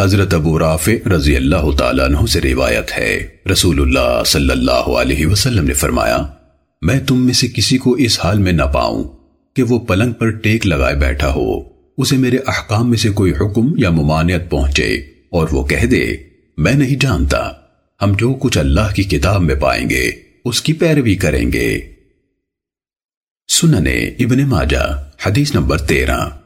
حضرت ابو رافع رضی اللہ تعالیٰ عنہ سے روایت ہے۔ رسول اللہ صلی اللہ علیہ وسلم نے فرمایا، میں تم میں سے کسی کو اس حال میں نہ پاؤں کہ وہ پلنگ پر ٹیک لگائے بیٹھا ہو۔ اسے میرے احکام میں سے کوئی حکم یا ممانعت پہنچے اور وہ کہہ دے، میں نہیں جانتا۔ ہم جو کچھ اللہ کی کتاب میں پائیں گے، اس کی پیروی کریں گے۔ سننے ابن ماجہ، حدیث نمبر تیرہ۔